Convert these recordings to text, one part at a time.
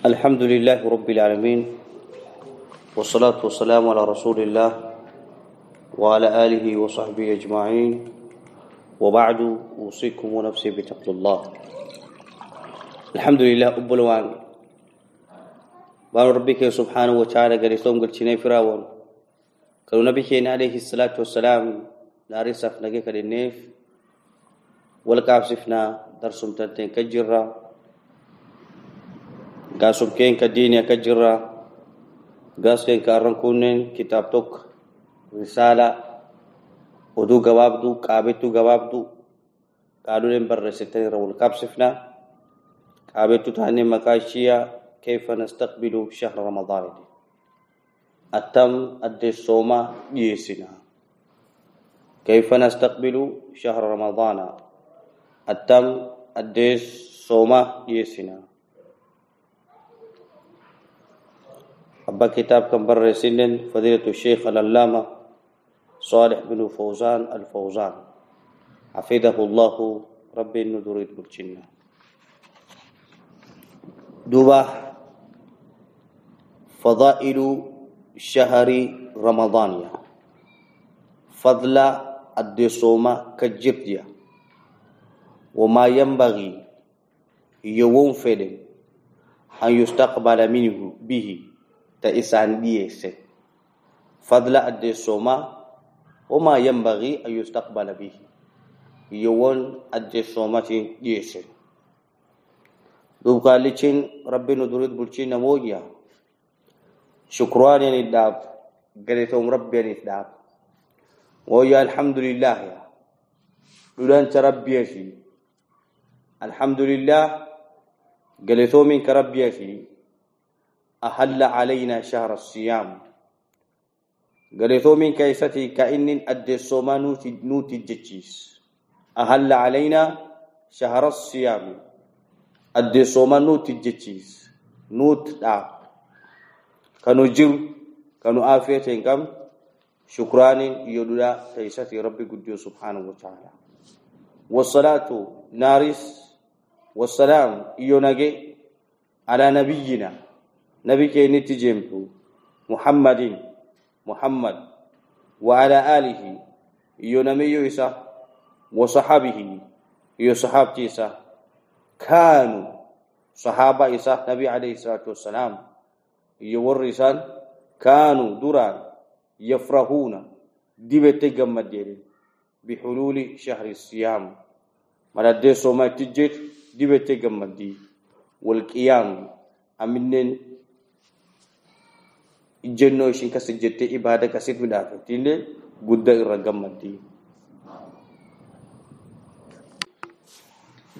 الحمد لله رب العالمين والصلاة والسلام على رسول الله وعلى آله وصحبه أجمعين. وبعد أوصيكم ونفسي بتقوى الله. الحمد لله أبلوان بان ربك سبحانه وتعالى قال يسوم قلت فراون. كانوا نبيك عليه الصلاة والسلام ناري صف نجيك للنيف والكعب سفنا درسم تنتين كجرة. قاسم كين كدينيا كجرة قاس كين كارن كونين كتاب توك رسالة ودو قوابدو قابتو قوابدو قالوا لهم برستين رو الكعب سفنا قابتو تاني مكاشية كيف نستقبل شهر رمضان دي. التم أدي الصومة يسنا كيف نستقبل شهر رمضان التم أدي الصومة يسنا أبا كتاب كم بر سنن فضيلة الشيخ العلامة صالح بن فوزان الفوزان حفظه الله ربي الندور برجنا دوبا فضائل شهر رمضان فضل الدسومة كجبديا وما ينبغي يوم فدن أن يستقبل منه به تإسان ديسه فضل الدسومة وما ينبغي أن يستقبل به يوم الدسومة ديسه دوب قالتين ربنا دريد بلشين موجيا شكران يعني الداب قالتهم ربي الداب ويا الحمد لله يا لولا انت ربي شي الحمد لله قالتهم منك ربي شي أحل علينا شهر الصيام قالتهم من كيستي كأن أدي الصوما نوتي جتشيس أحل علينا شهر الصيام أدي الصوما نوتي جتشيس نوت داب kanu jiru kanu afiyatan kam shukrani yoduda taysati rabbi guddiyo subhanahu wa ta'ala wassalatu naris wassalam iyo nage muhammad wa ala alihi iyo namiyo isa wa sahabihi iyo sahabti isa kanu sahaba isa nabi alayhi salatu wassalam يورسان كانوا دران يفرحون دبت جمدين بحلول شهر الصيام مالا دي سوما تجيت دبت جمدي والقيام امنن جنو شين كسجت عباده كسيت مدافتين غد الرغمدي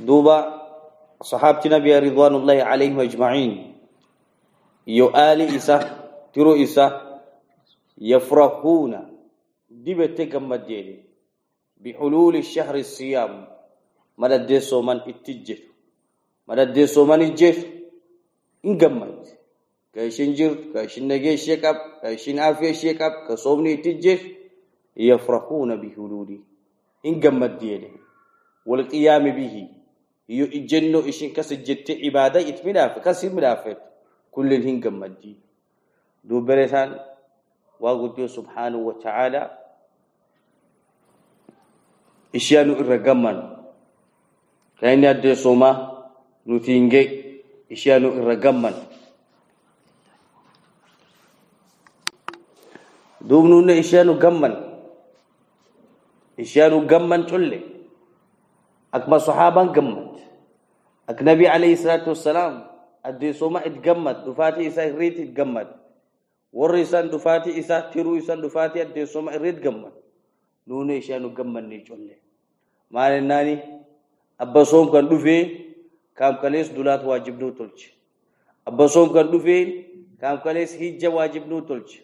دوبا صحابتنا نبي رضوان الله عليهم اجمعين yo ali isa tiro isa yafrahuna dibete gammadede bihululi shahri siyam madadde soman ittijjetu madadde soman ijjetu in gammad ka ishin jir ishin nage shekab ka ishin afiya shekab ka somni ittijjetu yafrahuna bihululi in gammadede wal qiyam bihi yo ijenno ishin kasajjette ibada itmidafa kasimidafet كل الهن قمدي دو بريسان واقول سبحانه وتعالى إشيانو إرقمان كأني أدي صوما نتينجي إشيانو إرقمان دوبنون إشيانو قمان إشيانو قمان تولي أكما صحابان قمت أكنبي عليه الصلاة والسلام addeesoma it gammad dhufaatii isaa irreet it gammad warri isaan dhufaatii isaa tiruu isaan dhufaatii addeesoma irreet gammad nuuni ishaanu gammanne colle maal ennaani abba soom kan dhufee kaam kalees dulaat waajibnuu tolche abba soom kan dhufee kaam kalees hijja waajibnuu tolche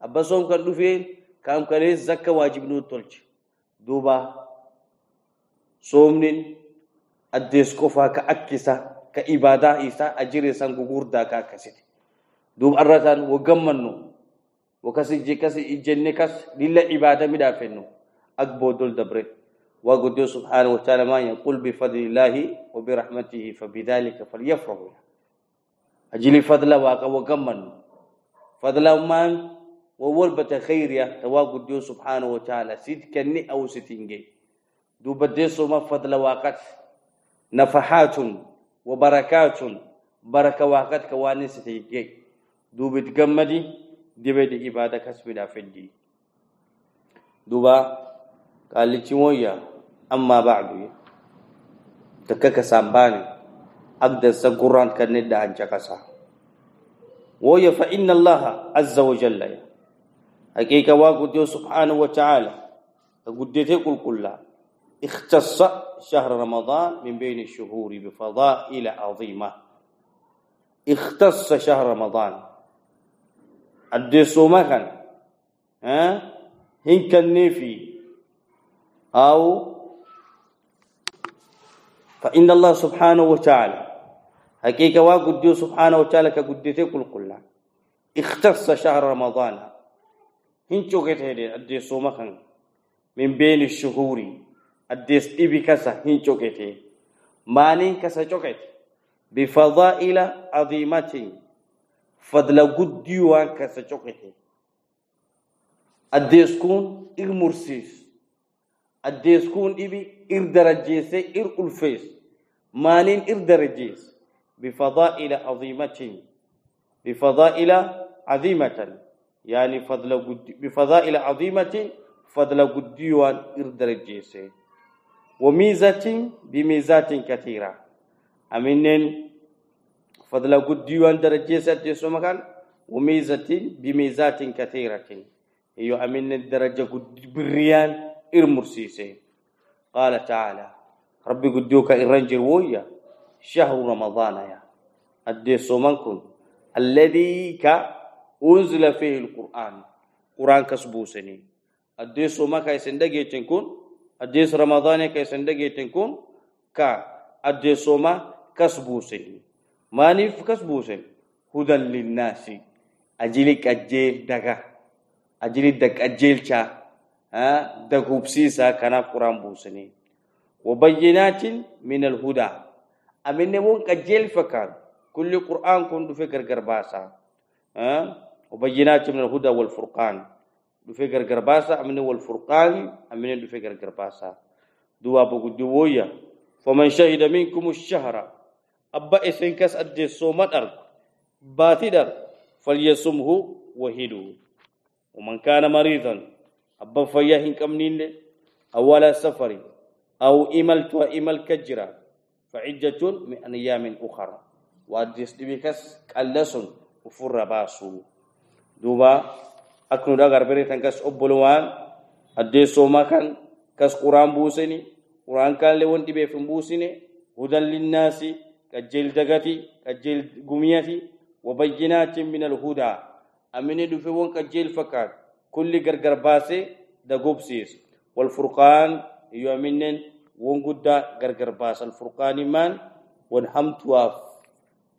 abba soom kan dhufee kaam kalees zakka waajibnuu tolche duuba soomnin addees qofaa ka akkisa ka ibadaa isaa ajire san gugurdaa ka akkasiti duub arratan wogammannu wakasi jekasi ijenne kas lilla ibada midhaafennu ak boodol dabre وقد سبحانه وتعالى ما يقول بفضل الله وبرحمته فبذلك فليفرحوا أجل فضل واقع وقمن فضل من وول بتخير يا تواقد ديو سبحانه وتعالى سيد كني أو ستينجي دو بديسو ما فضل واقع نفحات وبركات بركة واقع كواني ستينجي دو بتقمدي دي بدي إبادة كسبنا في الدين دوبا قال لي تيمويا أما بعد تكك سامباني أقدر سقران كندا عن شكسا ويا فإن الله عز وجل يا حقيقة واقود سبحانه وتعالى قدته كل كلها اختص شهر رمضان من بين الشهور بفضائل عظيمة اختص شهر رمضان الدسوما كان ها هن كان نفي أو فإن الله سبحانه وتعالى حقيقة واقود سبحانه وتعالى كقدته كل كلها اختص شهر رمضان hincogete hede adde soma kan min beni shuhuri adde ibi kasa hincogete manin kasa cogete bi fadaila azimatin fadla guddiwa kasa cogete adde skun ir mursis adde skun ibi ir darajese ir ulfes manin ir darajes bi fadaila azimatin bi fadaila azimatan يعني فضل بفضائل عظيمة فضل قديوان إردر الجيسي وميزة بميزات كثيرة. أمين فضل قديوان درجيسة جيسو مكان وميزة بميزات كثيرة. هي أمين الدرجة بريان إرمرسيسي. قال تعالى ربي قديوك إرنجر ويا شهر رمضان يا. الديسو منكم الذي ك أنزل فيه القرآن. قرآن كسبوسني. أديس وما كاي سندقي تنكون؟ أديس رمضان كاي سندقي تنكون؟ كا أديس وما كسبوسني. ما نيف كسبوسن؟ هدى للناس. أجلك أجيل دقا. أجل دق أجيل شا. ها؟ دقوب سيسا كان قرآن بوسني. وبينات من الهدى. أمن نمون كجيل فكان. كل قرآن كنت فكر قرباسا. ها وبينات من الهدى والفرقان دفي غرغر باسا امن والفرقان امن دفي غرغر باسا دوا بوغ دويا فمن شهد منكم الشهر ابا اسن كاس ادي سومدر باتدر فليصمه وهدو ومن كان مريضا ابا فيهن كمنين أول سفر أو إمل تو إمل كجرا فعجة من أيام أخرى وأدرس بكس كاللسن وفر باسو duuba aknuudha garbere kas obbolowan addeessooma kan kas quraan buuseni quraan kanle won dhibeef hin buusine hudan linnaasi kajjeel dagati kajjeel gumiyati wabayyinaatin min alhudaa amine dhufe won kajjeel fakkaat kulli gargar baase dagobsiis والفرقان يؤمنن ونقدا غرغر باس الفرقان مان ونحمت واف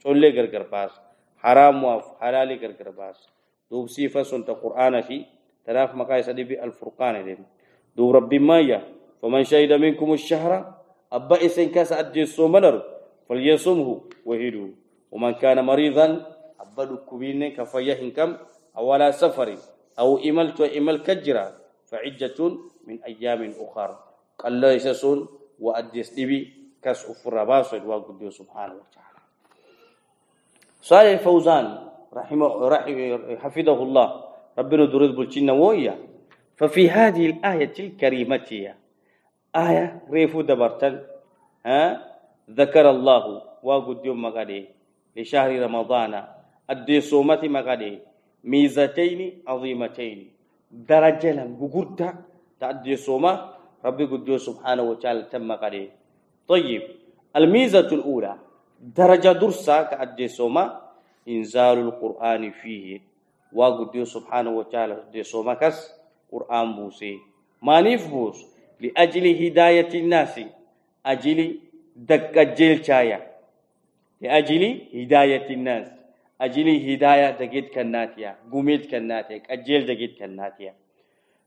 تولي غرغر باس حرام واف حلالي غرغر باس. دوب صفة سنت قرآن في تراف مقايس دي الفرقان دي. دوب ربي مايا فمن شهد منكم الشهر أبا إسن كاس أدي السومنر فليصمه وهدو ومن كان مريضا أبا دكوبين كفيه كم أولا سفر أو إملت وإمل كجرا فعجة من أيام أخرى قال الله يسسون وأديس دبي كاس أفر باسد وقدو سبحانه وتعالى. صالح الفوزان رحمه حفظه الله. ربنا درد بلشنا ويا. ففي هذه الآية الكريمة آية ريفو دبرتن ها؟ ذكر الله وقد يوم مغادي. لشهر رمضان. أدي صومة مغادي. ميزتين عظيمتين. درجة لم بقرد. تأدي صومة. ربي قد سبحانه وتعالى تم مغادي. طيب. الميزة الأولى. درجة درسة كأدي صومة إنزال القرآن فيه. وقد سبحانه وتعالى دي سومكس قرآن بوسي. ما نفبوس لأجل هداية الناس. أجل دك الجيل شايا. لأجل هداية الناس. أجل هداية دقيت كناتيا. قميت كناتيا. أجل دقيت كناتيا.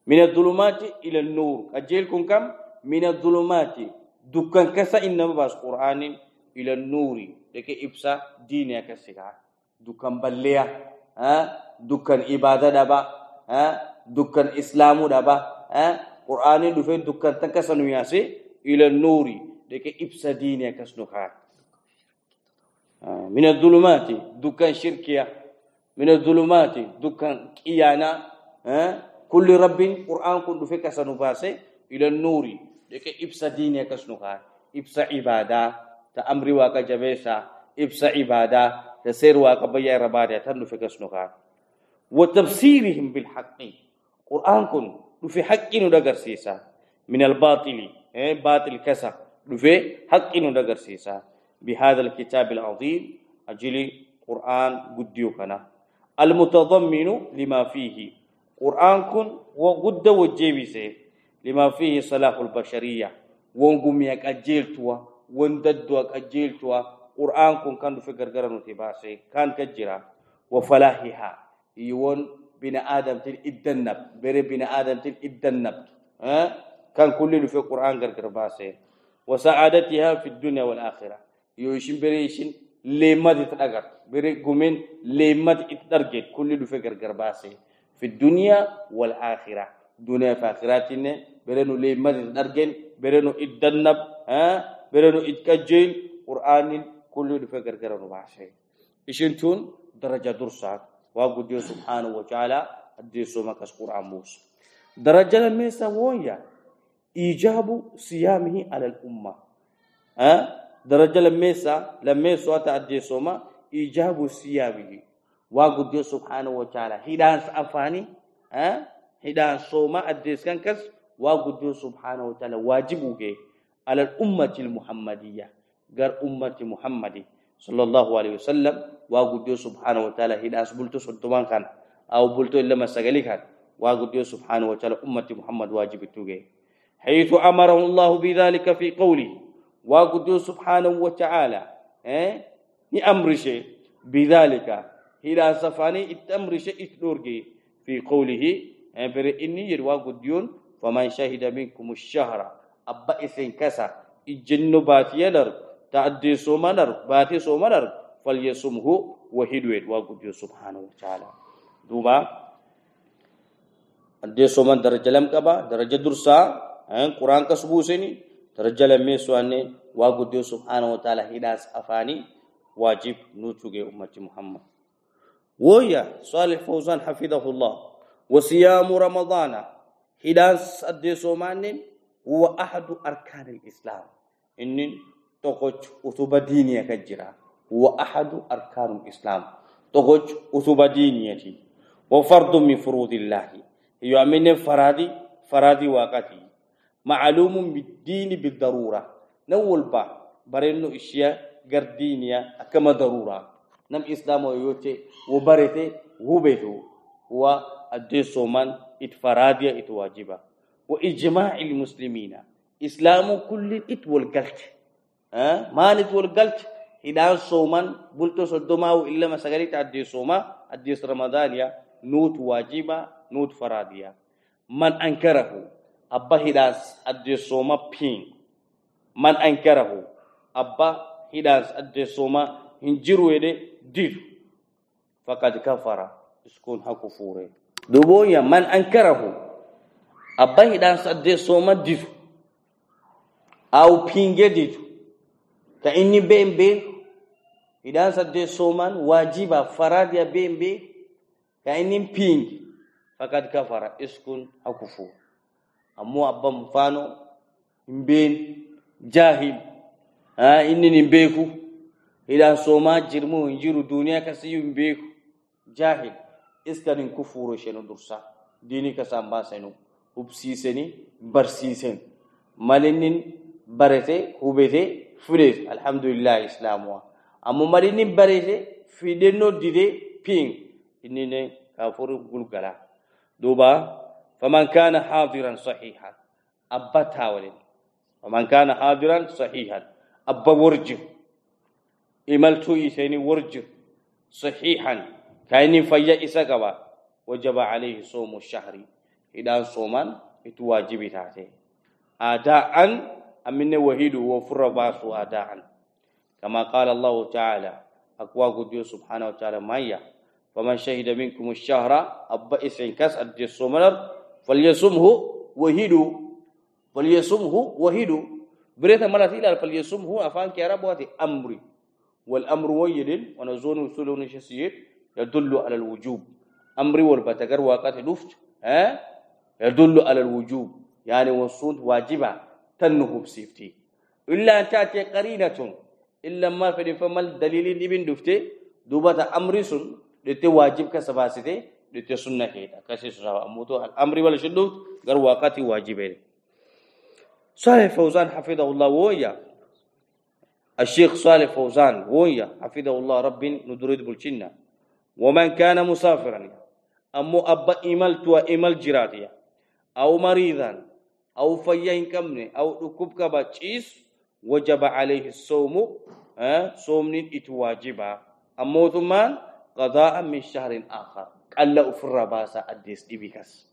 من الظلمات إلى النور. أجل كن كم؟ من الظلمات. دكان كسا إنما بس قرآن. إلى النور لكي إبسا دينيا كسيكا dukkan balleya dukkan ibada dhaba dukkan islamu dhaba qur'aanin dhufe dukkan tan kasanu yaase ila nuuri deke ibsa diini akas nu kaa من الظلمات دكان شركية من الظلمات دكان قيانا كل رب قرآن كن دفك سنباسي إلى النور دك إبسا ديني كسنوها إبسا عبادة تأمر واقع جبيسا إبسا عبادة تسير واقع بيا ربادة تنفك سنوها وتفسيرهم بالحق. قرآن كن دفي حق ندقر سيسا. من الباطل باطل كسا. دفي حق ندقر سيسا. بهذا الكتاب العظيم أجلي قرآن قديوكنا المتضمن لما فيه. قرآن كن وقد وجيبسه لما فيه صلاح البشرية ونقوم يكأجيلتوا ونددوا أجيلتوا قرآن كن كان في غرغرة نتباسي كان كجرا وفلاحها. يون بنا آدم تل إدنب. بري بنا آدم تل إدنب. ها؟ كان كل في قرآن غرغرة باسي. وسعادتها في الدنيا والآخرة. يوشين بريشين لما تتأجر بري قومين لما تتأجر كل في غرغرة باسي. في الدنيا والآخرة. دنيا في آخراتنا. برنو لي مد درجن برنو إدنب. ها؟ برنو إتكجل قرآن كل فكر كرنو بعشي إشنتون درجة درسات. وقد سبحانه وتعالى الديسو مكس قرآن موسى درجة الميسا ويا؟ إيجاب صيامه على الأمة. ها؟ درجة الميسا لميسا تأديسو ما إيجاب صيامه. واقول سبحانه وتعالى هدان أفاني ها؟ هدان صوما أدرس كان كس واقول سبحانه وتعالى واجبه على الأمة المحمدية غير أمة محمد صلى الله عليه وسلم واقول سبحانه وتعالى هدان سبلتو سلطمان كان أو بلتو إلا مسجلي كان واقول سبحانه وتعالى أمة محمد واجب توجه حيث أمره الله بذلك في قوله واقول سبحانه وتعالى ها أمر شيء بذلك هلا سفاني التمر شيء تلورجي في قوله بر إني يروا قديون فمن شهد منكم الشهر أبا إثن كسا الجن باتي يدر تعدي سومنر باتي سومنر فليسمه وهدوين وقديو سبحانه وتعالى دوما أدي سومن درجة لم كبا درجة درسا قرآن كسبوسني درجة لم يسواني وقديو سبحانه وتعالى هداس أفاني واجب نوتوغي أمة محمد ويا صالح فوزان حفظه الله وصيام رمضان هداس الديسومان هو أحد أركان الإسلام. إن تقوش أثوب دينية كجرا هو أحد أركان الإسلام. تقوش أثوب دينية وفرض من فروض الله. يؤمن فرادي فرادي وقتي معلوم بالدين بالضرورة. نول با برنو إشياء غردينيا أكما ضرورة. نم إسلام ويوتي وبرته وبيتو. هو الدسو من إتفرادية إتواجبة وإجماع المسلمين. إسلام كل إتول قلت ها؟ ما نتول قلت هدان صومن بلتو صدما إلا ما سغري تعدي صوما الدس رمضان يا. نوت واجبة نوت فرادية. من أنكره. أبا هداس الدس صوما بين. من أنكره. أبا هداس الدس صوما هنجروا يدي دير. فقد كفر. اسكون حكفوره دوبويا من أنكره. أبا هدان سد سوما دير أو بينجي دير كأني بين بين هدان سد سوما واجبا فراديا بين بين كأني بينج فقد كفر اسكون حكفور أمو أبا مفانو بين جاهل ها إني نبيكو ila soma jirmu jiru duniya kasi yumbeku jahil iskanin kufuro shenu dursa. Dini ka samba senu hubsiisanii barsiisen malinnin barete hubete fideef alhamdulillah islaamuwa ammoo malinnin barete fidennoo dide piin inninen kaafuri gulgala. Duuba faman kaana haadiran sahiihan abba taawalin. Faman kaana haadiran sahiihan abba warjir. Imaltuu iseenii warjir. Sahiihan. Kaa inni fayya isa qaba wajaba alayhi soomu shahri. Idan soman itu wajibi tate adaan amine wahidu wa furra basu adaan kama qala Allah ta'ala أقوى قديو سبحانه وتعالى مايا فمن شهد منكم الشهر أبا إسين كاس أدي الصمر فليصمه وهدو فليصمه وهدو بريتا مرة إلى فليصمه أفان كرب واتي أمري. والأمر ويد ونزون وصولون شسيد يدل على الوجوب. أمري والبتقر واقات لفت ها؟ يدل على الوجوب يعني وصول واجبة تنه بسيفتي. إلا أن تأتي قرينة إلا ما في فمال دليل ابن دفته دوبة أمري سن دته واجب كسباسته دته سنة كيدا كسي سوا أموتو الأمر ولا شدو غير واقعي واجبين صالح فوزان حفظه الله ويا. الشيخ صالح فوزان ويا حفظه الله رب ندرد بالجنة ومن كان مسافرا أمو أبا إمال تو إمال جراتيا أو مريضا أو فيين كمني أو ركوب كبا وجب عليه الصوم أه؟ صوم إتواجبا. أمو ثمان قضاء من شهر آخر. قال أفر باسا أديس ديبكس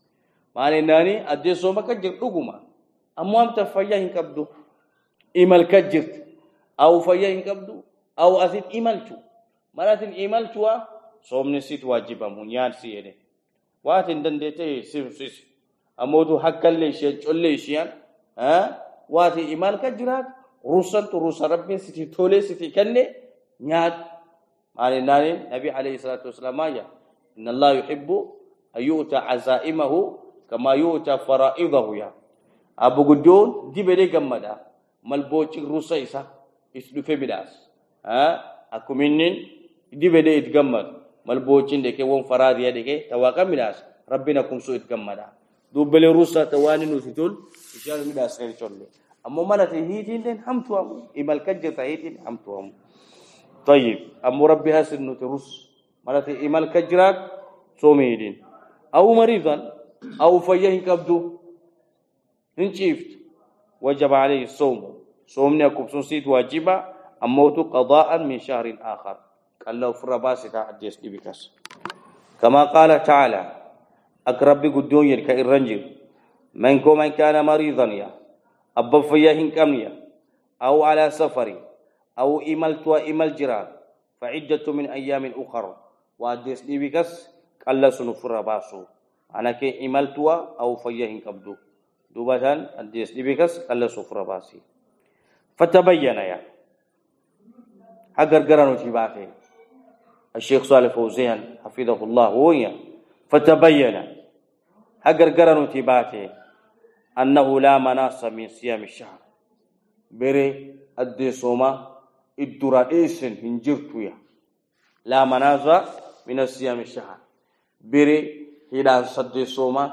معنى ناني أديس صوم كجر رقما أمو أم تفيين كبدو إمال كجرت أو فيين كبدو أو أزيد إمالتو مرات إمالتو صوم نسيت واجبا منيان سيئني. واتن دندتي سيف سيس. أمو حق اللي شيء اللي شيء ها واتي إمال كجرات rusantu rusa rabbiin siti tolee siti kenne nyaadhu maali naaniin nabi alayhi salaatu wasalaam maayya inna allah yuhibbu an yu'ta azaa'imahu kama yu'ta faraa'idahu yaa abbo guddoon dibedee gammada malbooci rusa isa is dhufe midhaas akkuma inni dibedee it gammadu malboocin dheke won faraadiya dheke tawaaqa midhaas rabbiin akkumsuu it rusa tawaani nuti tol ishaan midhaas kan colle أمو ملت هيتين دين همتو أمو إما الكجة هيتين همتو أمو طيب أمو ربي هاسن نترس ملت إما الكجرات صوميدين أو مريضا أو فيه كبدو. انشيفت وجب عليه الصوم. صومني أكبسون سيد واجبا أموت قضاء من شهر آخر. قال له فرباسي تعديس بكس كما قال تعالى أقرب قدون يركا الرنجر منكم من كان مريضا يا أبا فيا هنكمية أو على سفر أو إملت وإمل جرا فعدة من أيام أخرى وأدس دي بكس قال سنفر باسو أنا كي إملت أو فيا هنكبدو دوباتان أدس دي بكس قال سفر باسي فتبين يا أجر قرانو تباكي الشيخ صالح فوزيان حفظه الله ويا فتبين أجر قرانو تباكي أنه لا مناص من صيام الشهر. بري أدي صوما الدرائس هنجرتويا. لا مناص من صيام الشهر. بري هلا صدي صوما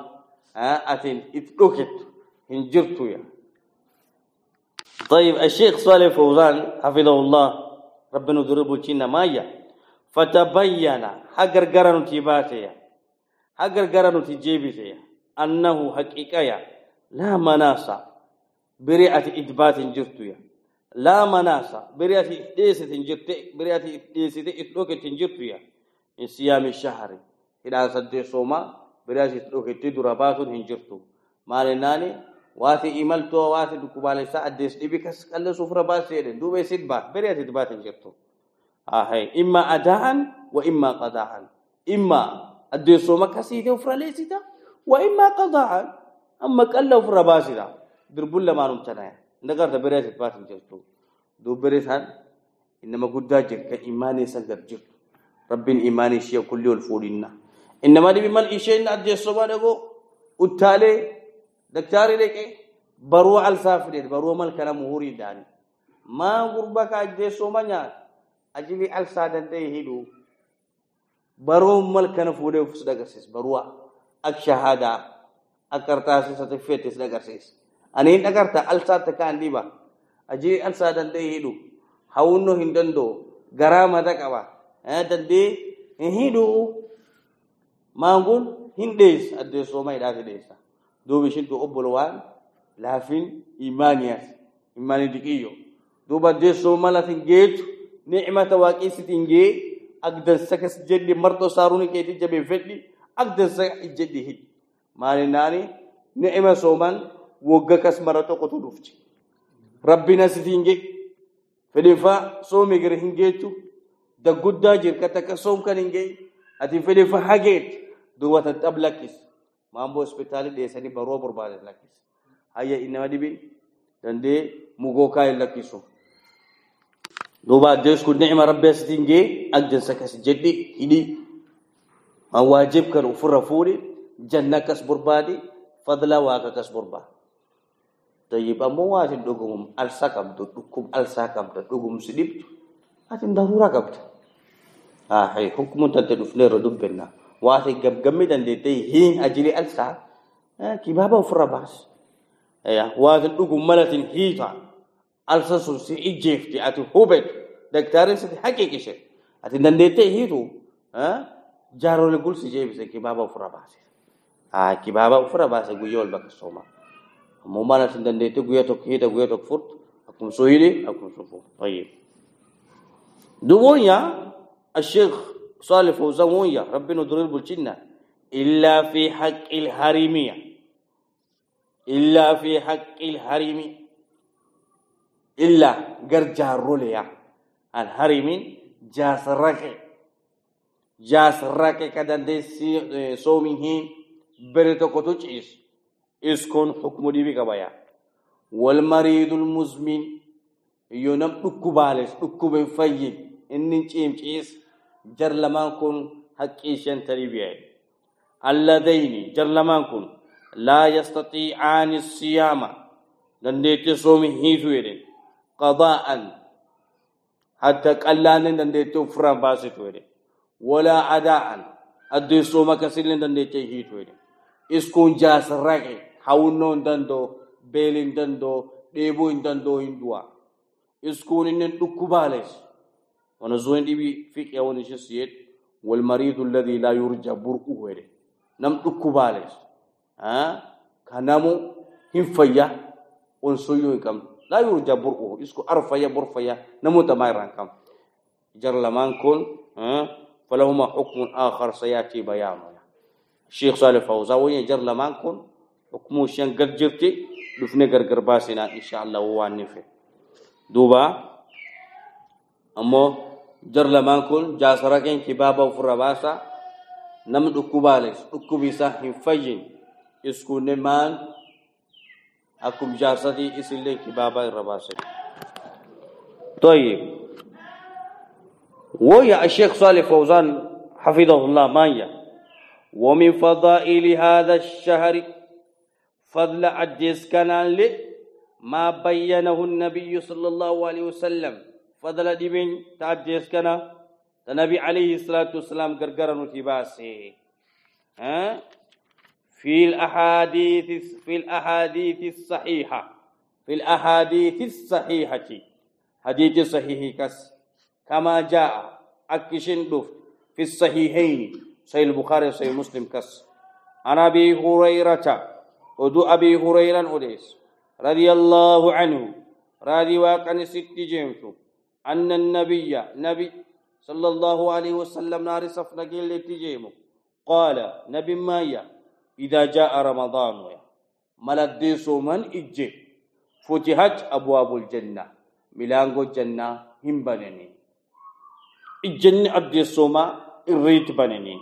أتين إتلوكت هنجرتويا. طيب الشيخ صالح فوزان حفظه الله ربنا ضربه تشينا مايا. فتبين حقر قرنو حقر قرنو تجيبتيا أنه حقيقة لا مناسة بريئة إثبات جرتويا لا مناسة بريئة إثبات جرت بريئة إثبات جرتويا إن صيام الشهر إلى سد صوما بريئة إثبات دربات هنجرتو مالناني واتي إيمالتو واتي دكوبالي ساعة ديس إبكس كلا سفرة باسيرين دوبي سيدبات بريئة إثبات جرتو آهي إما أداء وإما قضاء إما أدي صوما كسيدة وفراليسيتا وإما قضاء amma qalla ofirra baasida dirbuun lamaanum tanaya ndagarta beree asit baatin jirtu duub beree isaan innama guddaa jira kan imaanii isa gad jirtu rabbiin imaanii ishee kulli ol fuudhinna innama dhibi mal isheen addeessomaa dhagoo uttaalee daktaarii leqee baruu alsaa fidee baruu mal kana muhurii daani maa gurba ka addeessooma nyaata ajibi alsaa danda'e hidhuu baroo malkana fuudhee of isin agarsiisa barua. Ak shahadaa ak qarxaasa satifiikeetii isin agarsiisa ani eh, eh, hin dhagarta alsaa takkaan dhiba ajii alsaa danda'e hidhu hawunnoo hin danda'u garaa mata qaba danda'e hin hidhu maanguun hin dheessa addeessooma hidhaati dheessa duuba ishintu obbolo waan laafin imaaniyaas imaani diqiyyo duuba addeessooma latin geetu ni'imata waaqisitiin gate agdansa kas jedhi marxo saaruni keeti jabeeffedhi agdansa jedhi hidhi maalinnaani ni'ima sooman wogga kas mara tokkotu dhufti rabbina sitiin ge fedhiifaa soomi gara hin geechu daguddaa jirkata ka soom kan hin gei ati fedhe fa hageet duwwatan xab lakkis maamboo hospitaali dheessanii baroo barbaadan lakkis hayya inama dhibin dandee mugoo kaa asitiin gee agjansa kas jedhi hidhi an waajib kan ufirra fuudhi janna kas barbaadi fadla waaqa kas barbaadi طيب دقوم ألسا قبض دقوم ألسا قبض دقوم سدبت أتن ضرورة قبض آه هي حكم تنتدو فنير دبنا واتن قب قمي دندتي هين أجلي ألسا آه كبابا وفر باس يا واتن دقوم ملتن هيتا هوبت دكتارين ستي حقيقي شيء أتن دندتي هيتو آه جارو لقول سجيب سي كبابا وفر باس آه كبابا وفر باس قيول بك الصومال مو معنى سندنديتو غيتو كيتا غيتو فرت أكم سويلي أكم سوفو طيب دوونيا الشيخ صالح فوزان ويا ربنا دريل بالجنة إلا في حق الحريمية إلا في حق الحريمي إلا قرجع الروليا الحريمين جاس الركي جاس الركي كدن دي سومي بريتو كتو iskoon hukmu dhibi qabaya walmariidul muzmin iyo nam dhukkubaales dhukkube fayyin inni ciimciis jar lamaan kun haqqii shanta dhibiyae alladayni jar lamaan kun laa yastatiicaani siyaama dandeette soomi hiisu jedhen qadaa'an walaa adaa'an addee sooma kasilleen dandeette hiitu jedhen iskuun jaasarraqe hawunnoo hin dandoo beeli hin dandoo dheebuu hin dandoo hin du'a iskuun inni dhukkubaales wana zuwen dhibi fiqya wani ishis yed والمريض الذي لا يرجى برؤه نم dhukkubaales kanamu hin fayya on soyyo yurja bur'u isku arfaya burfaya namu tamayran kam jar laman kun فلهما حكم آخر سيأتي بيانه. الشيخ صالح فوزان وين جر لمان كن. حكمو شان قد جرتي؟ دفني غرغر باسنا إن شاء الله وانفه دوبا أمو جر لمان كن. جاسركن كبابا وفرباسا نم دكوبالس دكوبيسا هفجين اسكو نمان أكم جاسدي إسلي كبابا الرباسا طيب. ويا الشيخ صالح فوزان حفظه الله مايا. ومن فضائل هذا الشهر فضل عجز كان ما بينه النبي صلى الله عليه وسلم. فضل دبن تعجز كان النبي عليه الصلاة والسلام قرقر نتباسي ها؟ في الأحاديث في الأحاديث الصحيحة. في الأحاديث الصحيحة. حديث صحيح كس كما جاء أكشن في الصحيحين. صحيح البخاري وصحيح مسلم كس عن أبي هريرة ودو أبي هريرة أديس رضي الله عنه رضي واقع ست جيمتو أن النبي نبي صلى الله عليه وسلم نار صفنا قيل قال نبي مايا إذا جاء رمضان. ملديسو من إجي. فتحت أبواب الجنة. ملانغو الجنة هم بنني الجنة أبديسو ما إريت بنني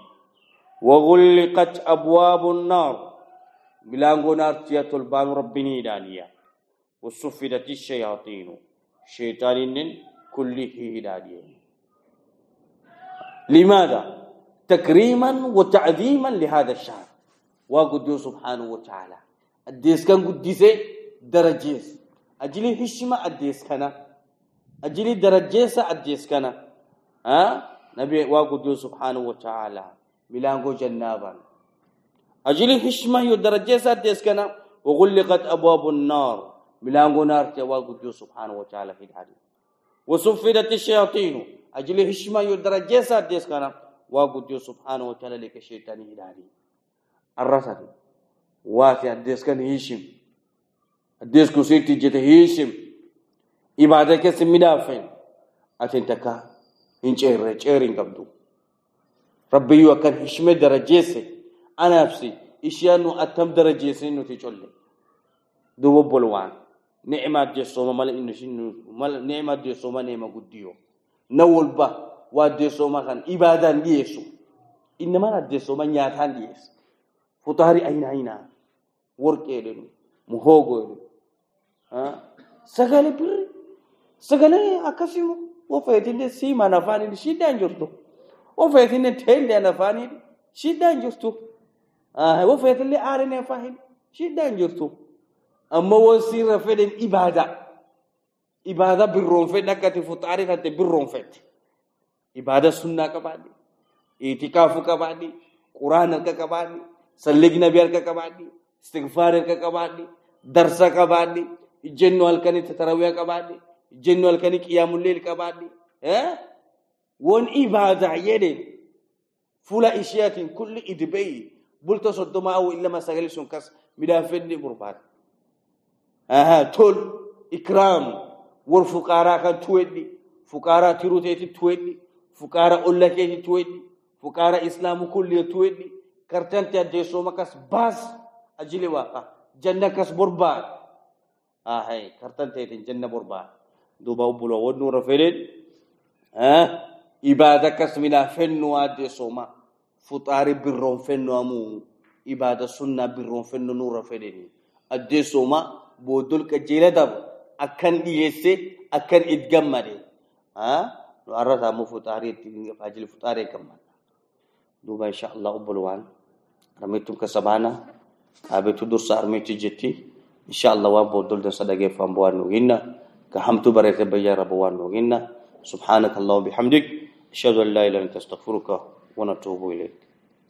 وغلقت أبواب النار. بلانغو نار تياتو البان ربني دانيا وصفدت الشياطين. شيطان كله هدانيا لماذا؟ تكريما وتعظيما لهذا الشهر. وقد سبحانه وتعالى الديس كان قديس درجيس أجلي هشما الديس كان أجلي درجيس الديس كان ها نبي وقد سبحانه وتعالى ميلانغو جنابا أجلي هشما يو درجيس الديس كان وغلقت أبواب النار ميلانغو نار توا سبحانه وتعالى في الحديث وصفدت الشياطين أجل هشما يدرجة سادس كنا وقد سبحانه وتعالى لك الشيطان هداني الرسل واتي الدس كان هشم الدس كسيت جت هشم إبادة كسمدافين أتنتكا إنشير شيرين قبضو ربي وكان هشم درجة سي أنا نفسي إشيانو أتم درجة سي نتيجة دو بولوان نعمة جسوما مال إنه شنو مال نعمة جسوما نعمة قديو نول با وادي سوما كان إبادة ديسو إنما ادي سوما نياتان ديس فطاري أين أين ورك إيدن مهوغو إيدن ها سغالي بر سغالي أكاسيمو وفيتين سيما نفاني شيدان جرتو وفيتين تيل نفاني شيدان جرتو آه وفيتين آرين نفاهين شيدان جرتو أما وسير فدين إبادة إبادة فد نكتي فطاري كتي برون فد ibadah sunnah kabadi itikafu kabadi Quran ka kabadi sallig nabi ka kabadi istighfar ka kabadi darsa kabadi jennu alkani tarawih kabadi jennu alkani qiyamul layl kabadi eh won ibadah yede fula ishiyatin kulli idbay bulta soddoma aw illa masagali sun kas mida fenni burbat aha tol ikram wor fuqara kan tuwedi fuqara tiruteti tuwedi fukara olla keeti tuweddi fukara islamu kulli tuweddi kartante adde soma kas bas ajili waqa janna kas borbaad ah hay kartante tin janna borbaad duba ubulo wonnu rafelen ha ibada kas mina fennu adde soma futari birron fennu amu ibada sunna birron fennu nura fedeni adde soma bodul ka jeladab akan diyese akan idgammade ha arata mu futari fajil futari kamman duba insha Allah ubulwan ramitum kasabana abetu dursa armiti jetti insha Allah wa bodol da sadage fambuwan nuginna ka hamtu barete bayya rabuwan nuginna subhanaka Allah bihamdik